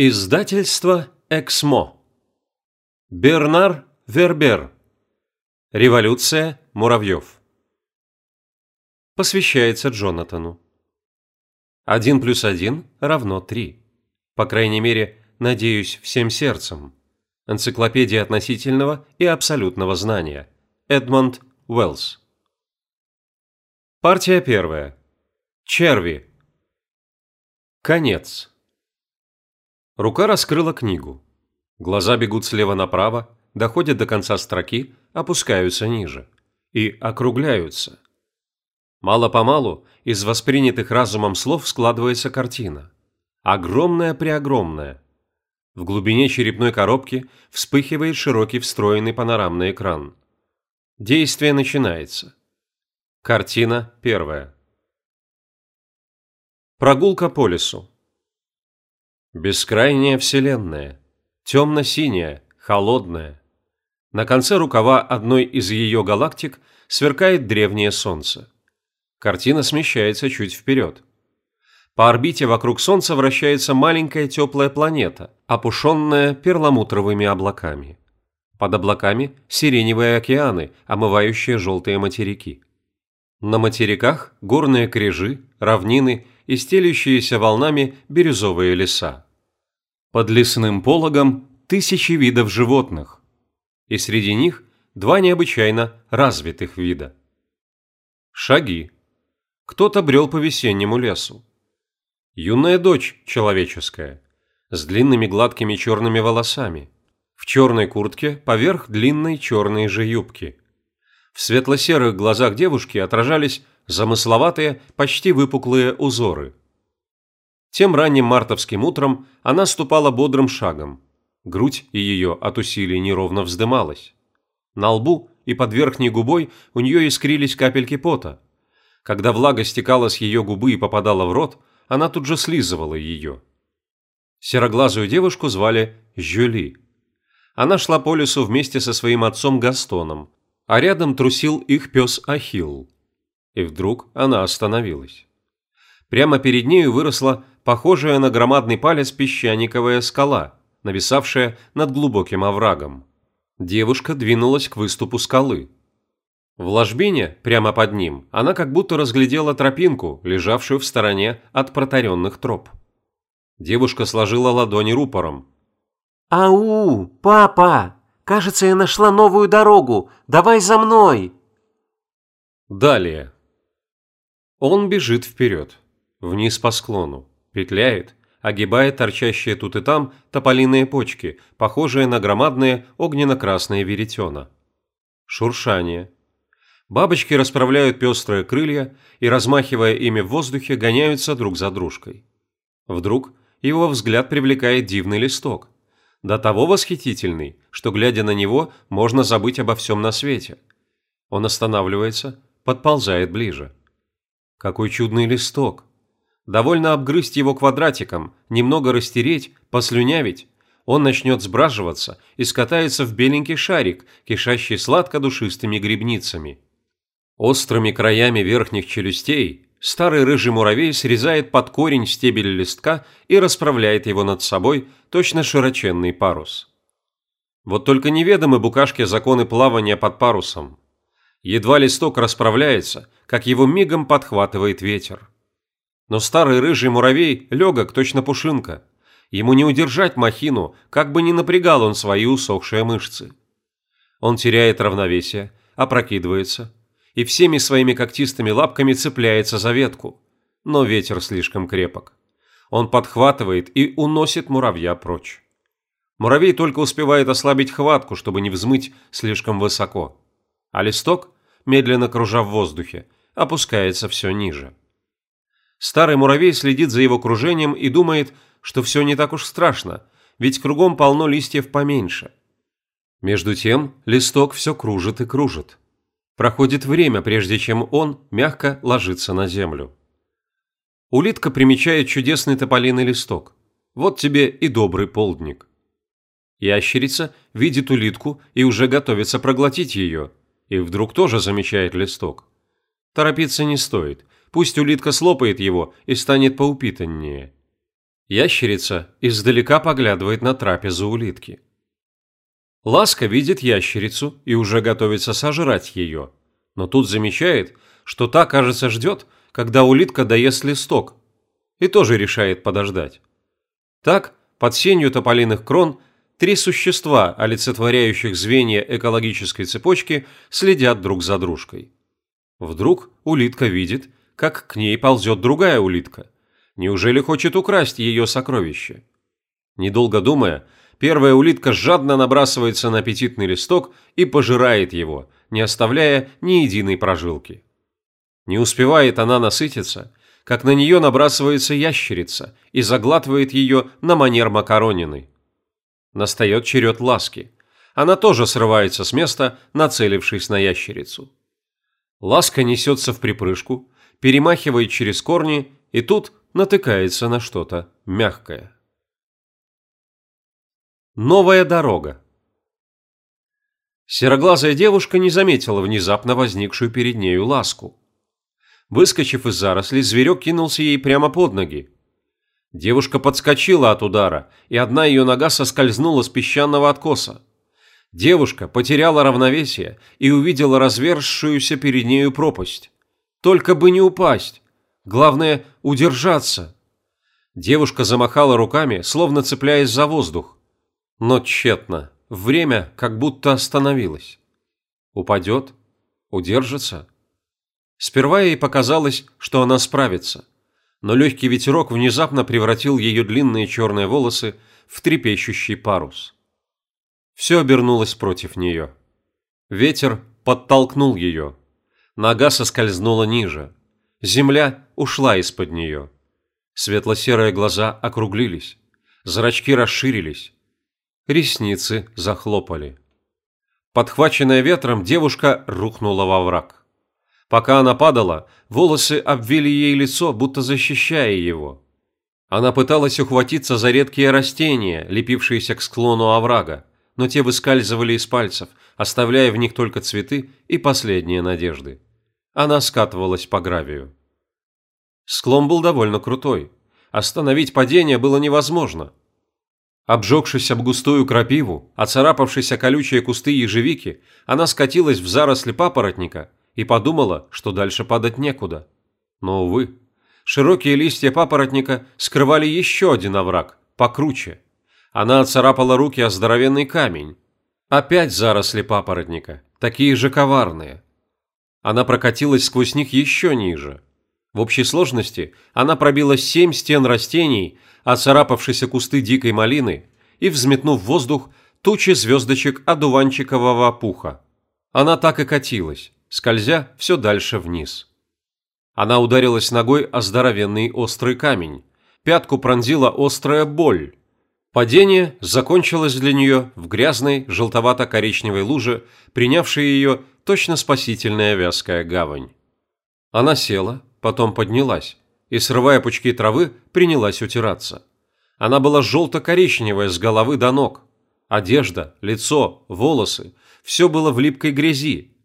Издательство «Эксмо». Бернар Вербер. Революция муравьев. Посвящается Джонатану. Один плюс один равно три. По крайней мере, надеюсь всем сердцем. Энциклопедия относительного и абсолютного знания. Эдмонд Уэллс. Партия первая. Черви. Конец. Рука раскрыла книгу. Глаза бегут слева направо, доходят до конца строки, опускаются ниже. И округляются. Мало-помалу из воспринятых разумом слов складывается картина. Огромная-преогромная. В глубине черепной коробки вспыхивает широкий встроенный панорамный экран. Действие начинается. Картина первая. Прогулка по лесу. Бескрайняя вселенная, темно-синяя, холодная. На конце рукава одной из ее галактик сверкает древнее Солнце. Картина смещается чуть вперед. По орбите вокруг Солнца вращается маленькая теплая планета, опушенная перламутровыми облаками. Под облаками сиреневые океаны, омывающие желтые материки. На материках горные кряжи, равнины и стелющиеся волнами бирюзовые леса. Под лесным пологом тысячи видов животных, и среди них два необычайно развитых вида. Шаги. Кто-то брел по весеннему лесу. Юная дочь человеческая, с длинными гладкими черными волосами, в черной куртке поверх длинной черной же юбки. В светло-серых глазах девушки отражались замысловатые, почти выпуклые узоры. Тем ранним мартовским утром она ступала бодрым шагом. Грудь ее от усилий неровно вздымалась. На лбу и под верхней губой у нее искрились капельки пота. Когда влага стекала с ее губы и попадала в рот, она тут же слизывала ее. Сероглазую девушку звали Жюли. Она шла по лесу вместе со своим отцом Гастоном, а рядом трусил их пес Ахилл. И вдруг она остановилась. Прямо перед нею выросла похожая на громадный палец песчаниковая скала, нависавшая над глубоким оврагом. Девушка двинулась к выступу скалы. В ложбине, прямо под ним, она как будто разглядела тропинку, лежавшую в стороне от протаренных троп. Девушка сложила ладони рупором. «Ау, папа! Кажется, я нашла новую дорогу! Давай за мной!» Далее. Он бежит вперед, вниз по склону, петляет, огибая торчащие тут и там тополиные почки, похожие на громадные огненно-красные веретена. Шуршание. Бабочки расправляют пестрые крылья и, размахивая ими в воздухе, гоняются друг за дружкой. Вдруг его взгляд привлекает дивный листок. До того восхитительный, что, глядя на него, можно забыть обо всем на свете. Он останавливается, подползает ближе. Какой чудный листок! Довольно обгрызть его квадратиком, немного растереть, послюнявить. Он начнет сбраживаться и скатается в беленький шарик, кишащий сладко-душистыми грибницами. Острыми краями верхних челюстей старый рыжий муравей срезает под корень стебель листка и расправляет его над собой, точно широченный парус. Вот только неведомы букашке законы плавания под парусом. Едва листок расправляется, как его мигом подхватывает ветер. Но старый рыжий муравей легок, точно пушинка. Ему не удержать махину, как бы ни напрягал он свои усохшие мышцы. Он теряет равновесие, опрокидывается и всеми своими когтистыми лапками цепляется за ветку. Но ветер слишком крепок. Он подхватывает и уносит муравья прочь. Муравей только успевает ослабить хватку, чтобы не взмыть слишком высоко а листок, медленно кружа в воздухе, опускается все ниже. Старый муравей следит за его кружением и думает, что все не так уж страшно, ведь кругом полно листьев поменьше. Между тем листок все кружит и кружит. Проходит время, прежде чем он мягко ложится на землю. Улитка примечает чудесный тополиный листок. Вот тебе и добрый полдник. Ящерица видит улитку и уже готовится проглотить ее, и вдруг тоже замечает листок. Торопиться не стоит, пусть улитка слопает его и станет поупитаннее. Ящерица издалека поглядывает на трапезу улитки. Ласка видит ящерицу и уже готовится сожрать ее, но тут замечает, что та, кажется, ждет, когда улитка доест листок, и тоже решает подождать. Так, под сенью тополиных крон, три существа, олицетворяющих звенья экологической цепочки, следят друг за дружкой. Вдруг улитка видит, как к ней ползет другая улитка. Неужели хочет украсть ее сокровище? Недолго думая, первая улитка жадно набрасывается на аппетитный листок и пожирает его, не оставляя ни единой прожилки. Не успевает она насытиться, как на нее набрасывается ящерица и заглатывает ее на манер макаронины. Настает черед ласки. Она тоже срывается с места, нацелившись на ящерицу. Ласка несется в припрыжку, перемахивает через корни и тут натыкается на что-то мягкое. Новая дорога. Сероглазая девушка не заметила внезапно возникшую перед нею ласку. Выскочив из зарослей, зверек кинулся ей прямо под ноги. Девушка подскочила от удара, и одна ее нога соскользнула с песчаного откоса. Девушка потеряла равновесие и увидела разверзшуюся перед нею пропасть. Только бы не упасть. Главное – удержаться. Девушка замахала руками, словно цепляясь за воздух. Но тщетно. Время как будто остановилось. Упадет? Удержится? Сперва ей показалось, что она справится. Но легкий ветерок внезапно превратил ее длинные черные волосы в трепещущий парус. Все обернулось против нее. Ветер подтолкнул ее. Нога соскользнула ниже. Земля ушла из-под нее. Светло-серые глаза округлились. Зрачки расширились. Ресницы захлопали. Подхваченная ветром, девушка рухнула во враг. Пока она падала, волосы обвили ей лицо, будто защищая его. Она пыталась ухватиться за редкие растения, лепившиеся к склону оврага, но те выскальзывали из пальцев, оставляя в них только цветы и последние надежды. Она скатывалась по гравию. Склон был довольно крутой. Остановить падение было невозможно. Обжегшись об густую крапиву, оцарапавшись о колючие кусты ежевики, она скатилась в заросли папоротника и подумала, что дальше падать некуда. Но, увы, широкие листья папоротника скрывали еще один овраг, покруче. Она оцарапала руки о здоровенный камень. Опять заросли папоротника, такие же коварные. Она прокатилась сквозь них еще ниже. В общей сложности она пробила семь стен растений, оцарапавшиеся кусты дикой малины и, взметнув в воздух, тучи звездочек одуванчикового пуха. Она так и катилась, скользя все дальше вниз. Она ударилась ногой о здоровенный острый камень. Пятку пронзила острая боль. Падение закончилось для нее в грязной желтовато-коричневой луже, принявшей ее точно спасительная вязкая гавань. Она села, потом поднялась и, срывая пучки травы, принялась утираться. Она была желто-коричневая с головы до ног. Одежда, лицо, волосы – все было в липкой грязи.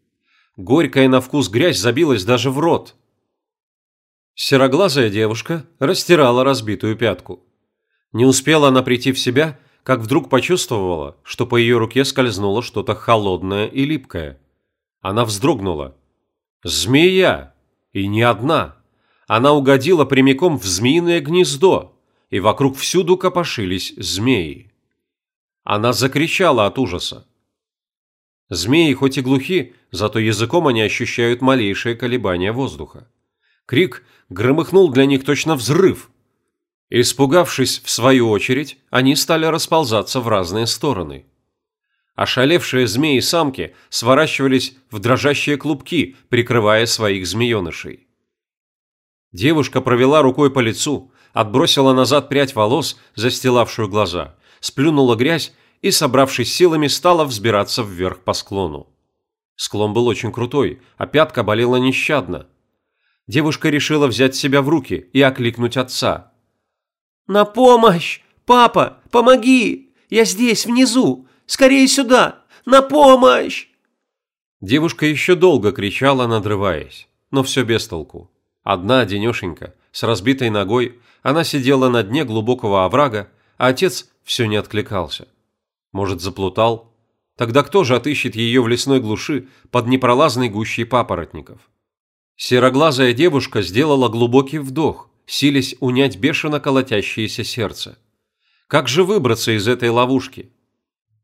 Горькая на вкус грязь забилась даже в рот. Сероглазая девушка растирала разбитую пятку. Не успела она прийти в себя, как вдруг почувствовала, что по ее руке скользнуло что-то холодное и липкое. Она вздрогнула. Змея! И не одна. Она угодила прямиком в змеиное гнездо, и вокруг всюду копошились змеи. Она закричала от ужаса. Змеи хоть и глухи, зато языком они ощущают малейшее колебание воздуха. Крик громыхнул для них точно взрыв. Испугавшись в свою очередь, они стали расползаться в разные стороны. Ошалевшие змеи-самки сворачивались в дрожащие клубки, прикрывая своих змеенышей. Девушка провела рукой по лицу, отбросила назад прядь волос, застилавшую глаза, сплюнула грязь и, собравшись силами, стала взбираться вверх по склону. Склон был очень крутой, а пятка болела нещадно. Девушка решила взять себя в руки и окликнуть отца. «На помощь! Папа, помоги! Я здесь, внизу! Скорее сюда! На помощь!» Девушка еще долго кричала, надрываясь, но все без толку. Одна, денешенька, с разбитой ногой, Она сидела на дне глубокого оврага, а отец все не откликался. Может, заплутал? Тогда кто же отыщет ее в лесной глуши под непролазной гущей папоротников? Сероглазая девушка сделала глубокий вдох, силясь унять бешено колотящееся сердце. Как же выбраться из этой ловушки?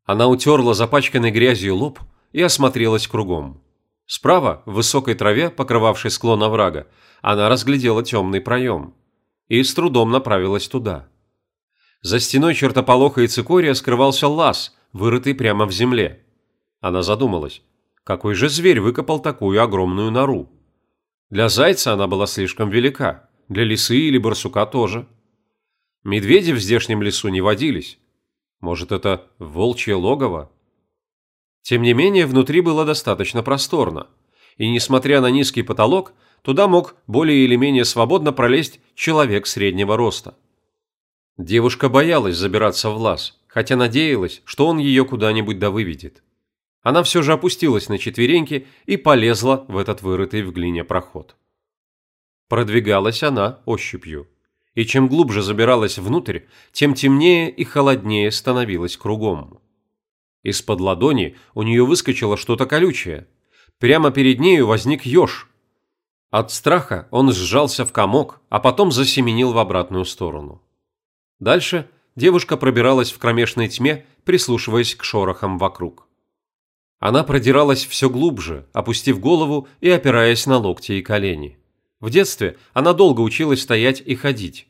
Она утерла запачканной грязью лоб и осмотрелась кругом. Справа, в высокой траве, покрывавшей склон оврага, она разглядела темный проем и с трудом направилась туда. За стеной чертополоха и цикория скрывался лаз, вырытый прямо в земле. Она задумалась, какой же зверь выкопал такую огромную нору? Для зайца она была слишком велика, для лисы или барсука тоже. Медведи в здешнем лесу не водились. Может, это волчье логово? Тем не менее, внутри было достаточно просторно, и, несмотря на низкий потолок, туда мог более или менее свободно пролезть человек среднего роста. Девушка боялась забираться в лаз, хотя надеялась, что он ее куда-нибудь да выведет. Она все же опустилась на четвереньки и полезла в этот вырытый в глине проход. Продвигалась она ощупью, и чем глубже забиралась внутрь, тем темнее и холоднее становилось кругом. Из-под ладони у нее выскочило что-то колючее. Прямо перед нею возник еж, от страха он сжался в комок, а потом засеменил в обратную сторону. Дальше девушка пробиралась в кромешной тьме, прислушиваясь к шорохам вокруг. Она продиралась все глубже, опустив голову и опираясь на локти и колени. В детстве она долго училась стоять и ходить.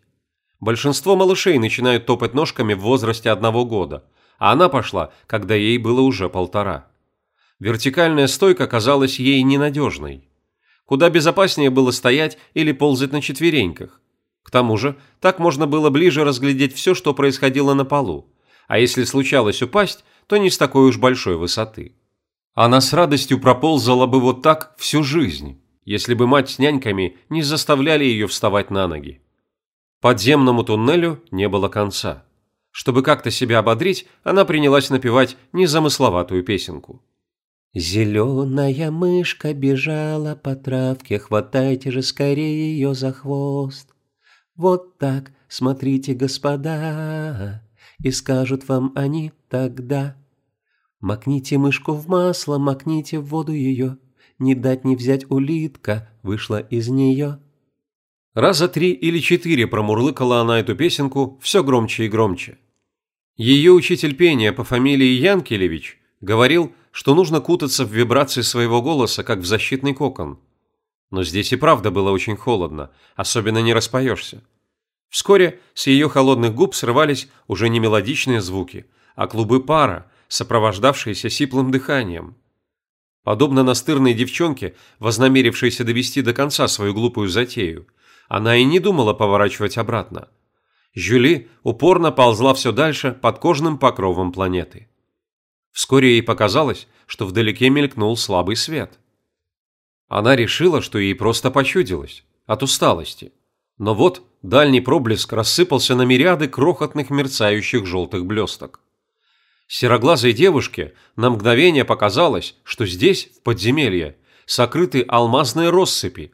Большинство малышей начинают топать ножками в возрасте одного года, а она пошла, когда ей было уже полтора. Вертикальная стойка казалась ей ненадежной. Куда безопаснее было стоять или ползать на четвереньках. К тому же, так можно было ближе разглядеть все, что происходило на полу. А если случалось упасть, то не с такой уж большой высоты. Она с радостью проползала бы вот так всю жизнь, если бы мать с няньками не заставляли ее вставать на ноги. Подземному туннелю не было конца. Чтобы как-то себя ободрить, она принялась напевать незамысловатую песенку. Зеленая мышка бежала по травке, хватайте же скорее ее за хвост. Вот так, смотрите, господа, и скажут вам они тогда. Макните мышку в масло, макните в воду ее, не дать не взять улитка вышла из нее. Раза три или четыре промурлыкала она эту песенку все громче и громче. Ее учитель пения по фамилии Янкелевич говорил, что нужно кутаться в вибрации своего голоса, как в защитный кокон. Но здесь и правда было очень холодно, особенно не распоешься. Вскоре с ее холодных губ срывались уже не мелодичные звуки, а клубы пара, сопровождавшиеся сиплым дыханием. Подобно настырной девчонке, вознамерившейся довести до конца свою глупую затею, она и не думала поворачивать обратно. Жюли упорно ползла все дальше под кожным покровом планеты. Вскоре ей показалось, что вдалеке мелькнул слабый свет. Она решила, что ей просто почудилось, от усталости. Но вот дальний проблеск рассыпался на мириады крохотных мерцающих желтых блесток. Сероглазой девушке на мгновение показалось, что здесь, в подземелье, сокрыты алмазные россыпи.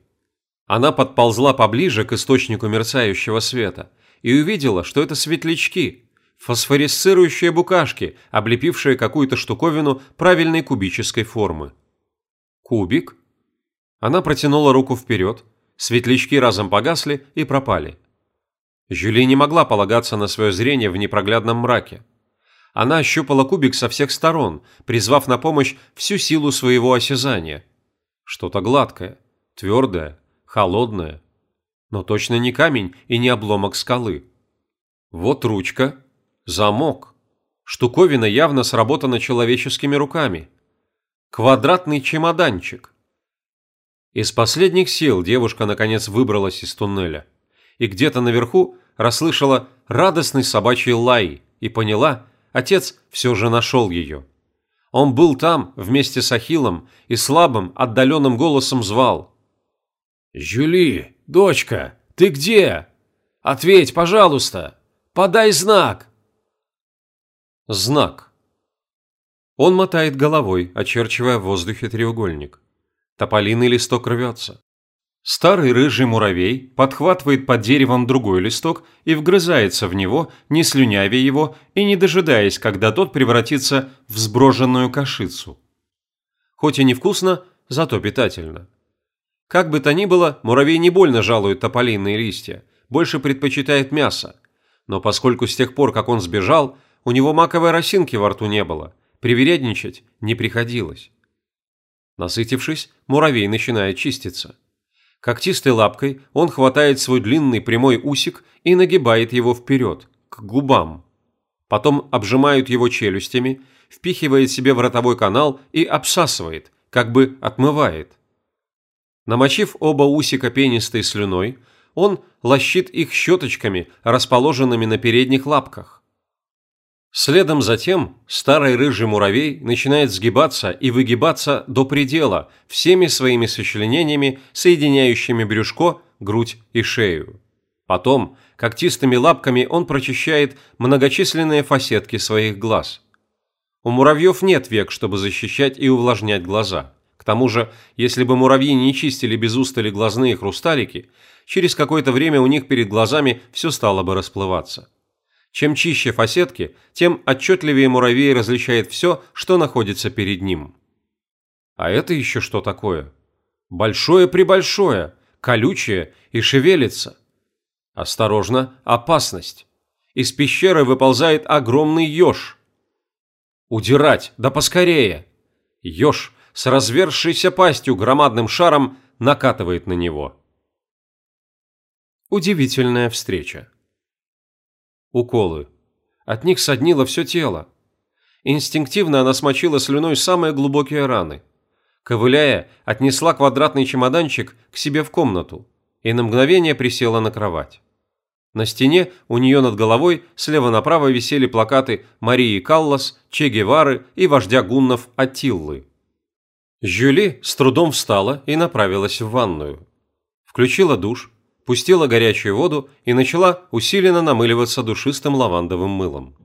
Она подползла поближе к источнику мерцающего света и увидела, что это светлячки, фосфорисцирующие букашки, облепившие какую-то штуковину правильной кубической формы. Кубик? Она протянула руку вперед, светлячки разом погасли и пропали. Жюли не могла полагаться на свое зрение в непроглядном мраке. Она ощупала кубик со всех сторон, призвав на помощь всю силу своего осязания. Что-то гладкое, твердое, холодное. Но точно не камень и не обломок скалы. Вот ручка, Замок. Штуковина явно сработана человеческими руками. Квадратный чемоданчик. Из последних сил девушка наконец выбралась из туннеля. И где-то наверху расслышала радостный собачий лай и поняла, отец все же нашел ее. Он был там вместе с Ахиллом и слабым, отдаленным голосом звал. «Жюли, дочка, ты где? Ответь, пожалуйста! Подай знак!» Знак. Он мотает головой, очерчивая в воздухе треугольник. Тополиный листок рвется. Старый рыжий муравей подхватывает под деревом другой листок и вгрызается в него, не слюнявя его и не дожидаясь, когда тот превратится в сброженную кашицу. Хоть и невкусно, зато питательно. Как бы то ни было, муравей не больно жалует тополиные листья, больше предпочитает мясо. Но поскольку с тех пор, как он сбежал, у него маковой росинки во рту не было, привередничать не приходилось. Насытившись, муравей начинает чиститься. Когтистой лапкой он хватает свой длинный прямой усик и нагибает его вперед, к губам. Потом обжимают его челюстями, впихивает себе в ротовой канал и обсасывает, как бы отмывает. Намочив оба усика пенистой слюной, он лощит их щеточками, расположенными на передних лапках. Следом за тем старый рыжий муравей начинает сгибаться и выгибаться до предела всеми своими сочленениями, соединяющими брюшко, грудь и шею. Потом когтистыми лапками он прочищает многочисленные фасетки своих глаз. У муравьев нет век, чтобы защищать и увлажнять глаза. К тому же, если бы муравьи не чистили без устали глазные хрусталики, через какое-то время у них перед глазами все стало бы расплываться. Чем чище фасетки, тем отчетливее муравей различает все, что находится перед ним. А это еще что такое? Большое-пребольшое, колючее и шевелится. Осторожно, опасность. Из пещеры выползает огромный еж. Удирать, да поскорее. Еж с развершейся пастью громадным шаром накатывает на него. Удивительная встреча. Уколы. От них соднило все тело. Инстинктивно она смочила слюной самые глубокие раны. Ковыляя, отнесла квадратный чемоданчик к себе в комнату и на мгновение присела на кровать. На стене у нее над головой слева направо висели плакаты Марии Каллас, Че Гевары и вождя гуннов Атиллы. Жюли с трудом встала и направилась в ванную. Включила душ, пустила горячую воду и начала усиленно намыливаться душистым лавандовым мылом.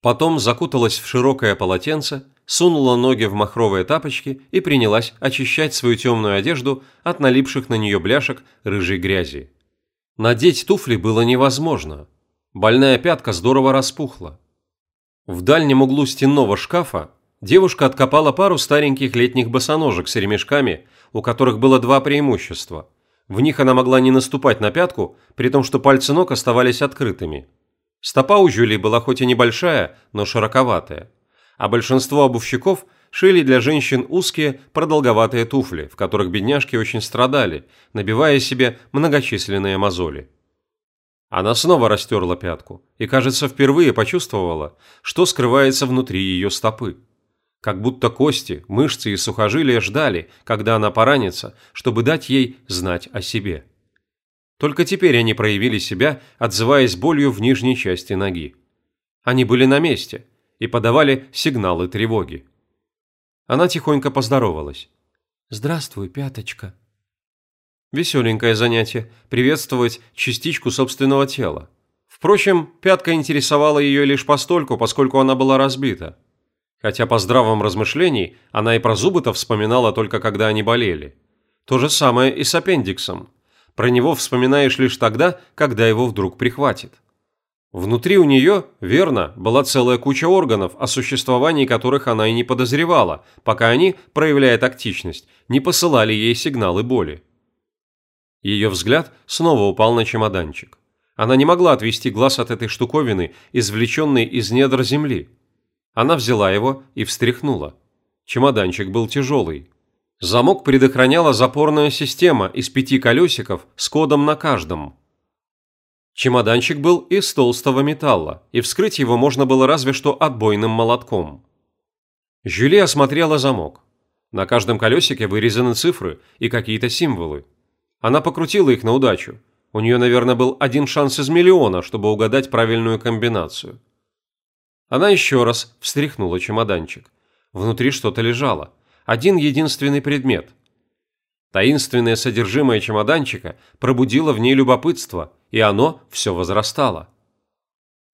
Потом закуталась в широкое полотенце, сунула ноги в махровые тапочки и принялась очищать свою темную одежду от налипших на нее бляшек рыжей грязи. Надеть туфли было невозможно. Больная пятка здорово распухла. В дальнем углу стенного шкафа девушка откопала пару стареньких летних босоножек с ремешками, у которых было два преимущества – в них она могла не наступать на пятку, при том, что пальцы ног оставались открытыми. Стопа у Жюли была хоть и небольшая, но широковатая. А большинство обувщиков шили для женщин узкие, продолговатые туфли, в которых бедняжки очень страдали, набивая себе многочисленные мозоли. Она снова растерла пятку и, кажется, впервые почувствовала, что скрывается внутри ее стопы как будто кости, мышцы и сухожилия ждали, когда она поранится, чтобы дать ей знать о себе. Только теперь они проявили себя, отзываясь болью в нижней части ноги. Они были на месте и подавали сигналы тревоги. Она тихонько поздоровалась. «Здравствуй, пяточка». Веселенькое занятие – приветствовать частичку собственного тела. Впрочем, пятка интересовала ее лишь постольку, поскольку она была разбита – Хотя по здравом размышлении она и про зубы-то вспоминала только когда они болели. То же самое и с аппендиксом. Про него вспоминаешь лишь тогда, когда его вдруг прихватит. Внутри у нее, верно, была целая куча органов, о существовании которых она и не подозревала, пока они, проявляя тактичность, не посылали ей сигналы боли. Ее взгляд снова упал на чемоданчик. Она не могла отвести глаз от этой штуковины, извлеченной из недр земли. Она взяла его и встряхнула. Чемоданчик был тяжелый. Замок предохраняла запорная система из пяти колесиков с кодом на каждом. Чемоданчик был из толстого металла, и вскрыть его можно было разве что отбойным молотком. Жюли осмотрела замок. На каждом колесике вырезаны цифры и какие-то символы. Она покрутила их на удачу. У нее, наверное, был один шанс из миллиона, чтобы угадать правильную комбинацию. Она еще раз встряхнула чемоданчик. Внутри что-то лежало. Один единственный предмет. Таинственное содержимое чемоданчика пробудило в ней любопытство, и оно все возрастало.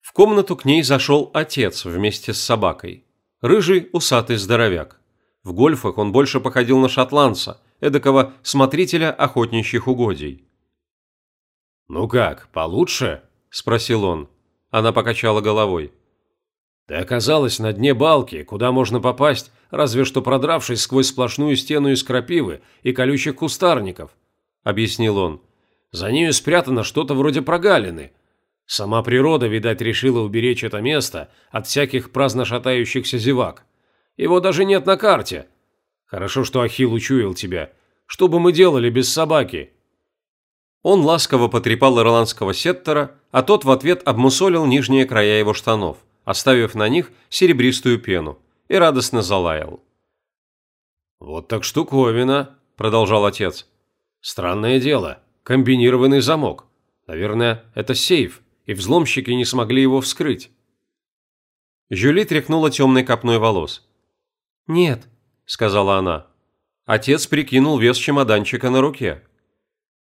В комнату к ней зашел отец вместе с собакой. Рыжий усатый здоровяк. В гольфах он больше походил на шотландца, эдакого смотрителя охотничьих угодий. «Ну как, получше?» – спросил он. Она покачала головой. «Ты оказалась на дне балки, куда можно попасть, разве что продравшись сквозь сплошную стену из крапивы и колючих кустарников», – объяснил он. «За нею спрятано что-то вроде прогалины. Сама природа, видать, решила уберечь это место от всяких праздно шатающихся зевак. Его даже нет на карте. Хорошо, что Ахилл учуял тебя. Что бы мы делали без собаки?» Он ласково потрепал ирландского сеттера, а тот в ответ обмусолил нижние края его штанов, оставив на них серебристую пену, и радостно залаял. «Вот так штуковина», – продолжал отец. «Странное дело. Комбинированный замок. Наверное, это сейф, и взломщики не смогли его вскрыть». Жюли тряхнула темной копной волос. «Нет», – сказала она. Отец прикинул вес чемоданчика на руке.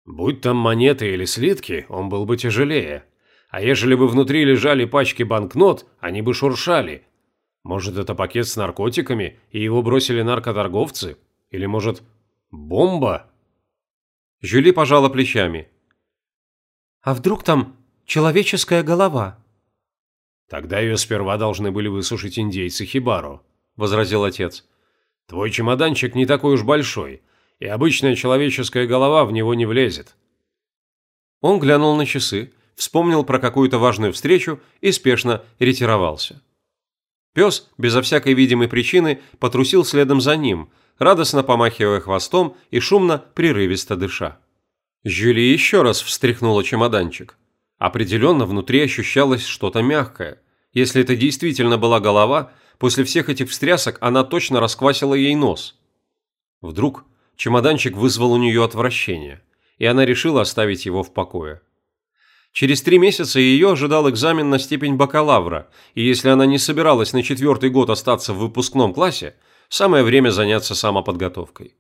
Будь там монеты или слитки, он был бы тяжелее. А ежели бы внутри лежали пачки банкнот, они бы шуршали. Может, это пакет с наркотиками, и его бросили наркоторговцы? Или, может, бомба? Жюли пожала плечами. А вдруг там человеческая голова? Тогда ее сперва должны были высушить индейцы Хибару, возразил отец. Твой чемоданчик не такой уж большой, и обычная человеческая голова в него не влезет. Он глянул на часы, вспомнил про какую-то важную встречу и спешно ретировался. Пес, безо всякой видимой причины, потрусил следом за ним, радостно помахивая хвостом и шумно, прерывисто дыша. Жюли еще раз встряхнула чемоданчик. Определенно внутри ощущалось что-то мягкое. Если это действительно была голова, после всех этих встрясок она точно расквасила ей нос. Вдруг чемоданчик вызвал у нее отвращение, и она решила оставить его в покое. Через три месяца ее ожидал экзамен на степень бакалавра, и если она не собиралась на четвертый год остаться в выпускном классе, самое время заняться самоподготовкой.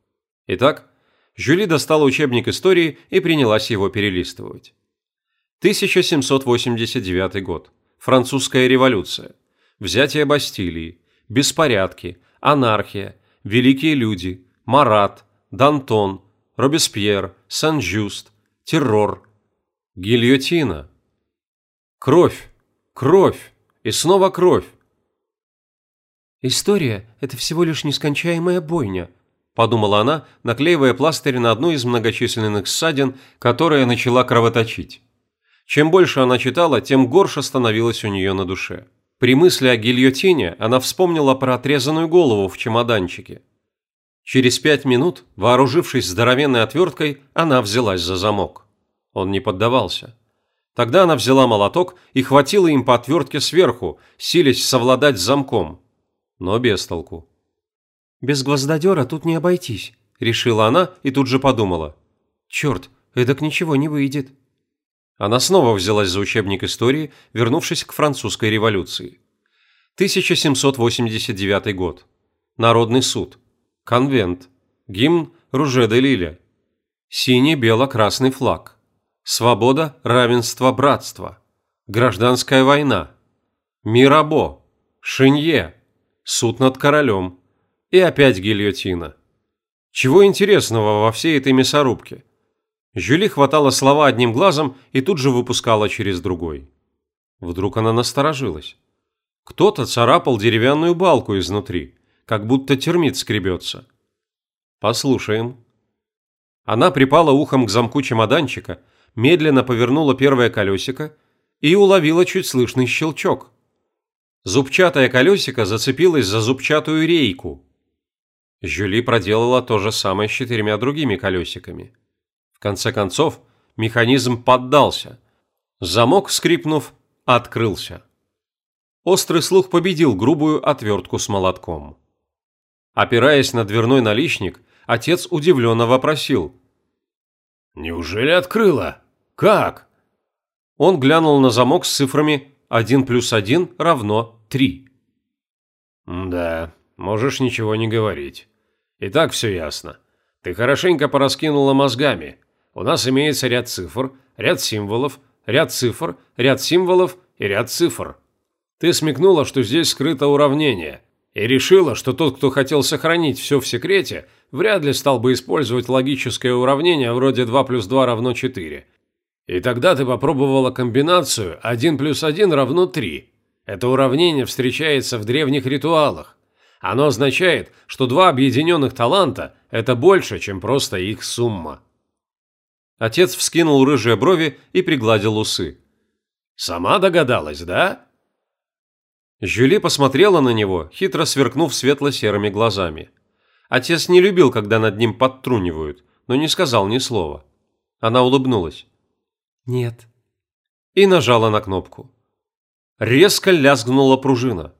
Итак, Жюли достала учебник истории и принялась его перелистывать. 1789 год. Французская революция. Взятие Бастилии. Беспорядки. Анархия. Великие люди. Марат. Дантон, Робеспьер, Сан-Жюст, террор, гильотина. Кровь, кровь и снова кровь. «История – это всего лишь нескончаемая бойня», – подумала она, наклеивая пластырь на одну из многочисленных ссадин, которая начала кровоточить. Чем больше она читала, тем горше становилось у нее на душе. При мысли о гильотине она вспомнила про отрезанную голову в чемоданчике. Через пять минут, вооружившись здоровенной отверткой, она взялась за замок. Он не поддавался. Тогда она взяла молоток и хватила им по отвертке сверху, силясь совладать с замком. Но без толку. «Без гвоздодера тут не обойтись», – решила она и тут же подумала. «Черт, эдак ничего не выйдет». Она снова взялась за учебник истории, вернувшись к французской революции. 1789 год. Народный суд. Конвент. Гимн Руже де Лиля. Синий-бело-красный флаг. Свобода, равенство, братство. Гражданская война. Мирабо. Шинье. Суд над королем. И опять гильотина. Чего интересного во всей этой мясорубке? Жюли хватала слова одним глазом и тут же выпускала через другой. Вдруг она насторожилась. Кто-то царапал деревянную балку изнутри как будто термит скребется. Послушаем. Она припала ухом к замку чемоданчика, медленно повернула первое колесико и уловила чуть слышный щелчок. Зубчатое колесико зацепилось за зубчатую рейку. Жюли проделала то же самое с четырьмя другими колесиками. В конце концов, механизм поддался. Замок, скрипнув, открылся. Острый слух победил грубую отвертку с молотком. Опираясь на дверной наличник, отец удивленно вопросил. «Неужели открыла? Как?» Он глянул на замок с цифрами 1 плюс 1 равно 3. «Да, можешь ничего не говорить. И так все ясно. Ты хорошенько пораскинула мозгами. У нас имеется ряд цифр, ряд символов, ряд цифр, ряд символов и ряд цифр. Ты смекнула, что здесь скрыто уравнение – и решила, что тот, кто хотел сохранить все в секрете, вряд ли стал бы использовать логическое уравнение вроде 2 плюс 2 равно 4. И тогда ты попробовала комбинацию 1 плюс 1 равно 3. Это уравнение встречается в древних ритуалах. Оно означает, что два объединенных таланта – это больше, чем просто их сумма. Отец вскинул рыжие брови и пригладил усы. «Сама догадалась, да?» Жюли посмотрела на него, хитро сверкнув светло-серыми глазами. Отец не любил, когда над ним подтрунивают, но не сказал ни слова. Она улыбнулась. «Нет». И нажала на кнопку. Резко лязгнула пружина.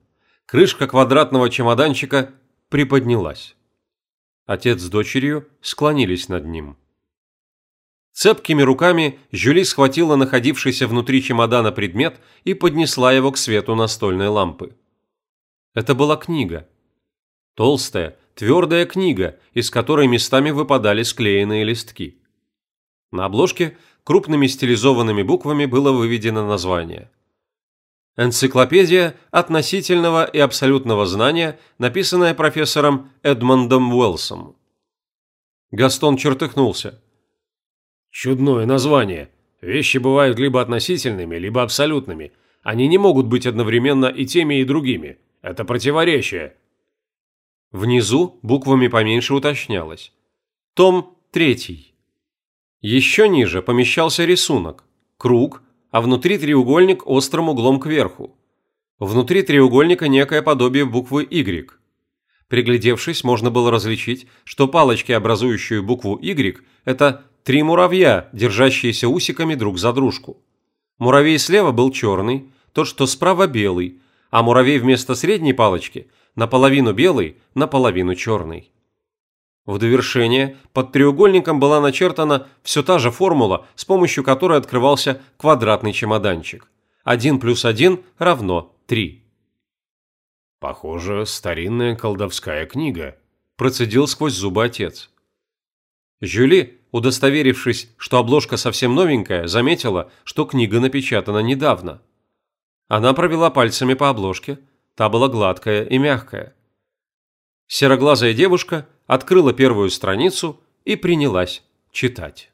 Крышка квадратного чемоданчика приподнялась. Отец с дочерью склонились над ним. Цепкими руками Жюли схватила находившийся внутри чемодана предмет и поднесла его к свету настольной лампы. Это была книга. Толстая, твердая книга, из которой местами выпадали склеенные листки. На обложке крупными стилизованными буквами было выведено название. Энциклопедия относительного и абсолютного знания, написанная профессором Эдмондом Уэллсом. Гастон чертыхнулся. Чудное название. Вещи бывают либо относительными, либо абсолютными. Они не могут быть одновременно и теми, и другими. Это противоречие. Внизу буквами поменьше уточнялось. Том третий. Еще ниже помещался рисунок. Круг, а внутри треугольник острым углом кверху. Внутри треугольника некое подобие буквы Y. Приглядевшись, можно было различить, что палочки, образующие букву Y, это Три муравья, держащиеся усиками друг за дружку. Муравей слева был черный, тот, что справа белый, а муравей вместо средней палочки наполовину белый, наполовину черный. В довершение под треугольником была начертана все та же формула, с помощью которой открывался квадратный чемоданчик. 1 плюс 1 равно 3. «Похоже, старинная колдовская книга», – процедил сквозь зубы отец. Жюли удостоверившись, что обложка совсем новенькая, заметила, что книга напечатана недавно. Она провела пальцами по обложке, та была гладкая и мягкая. Сероглазая девушка открыла первую страницу и принялась читать.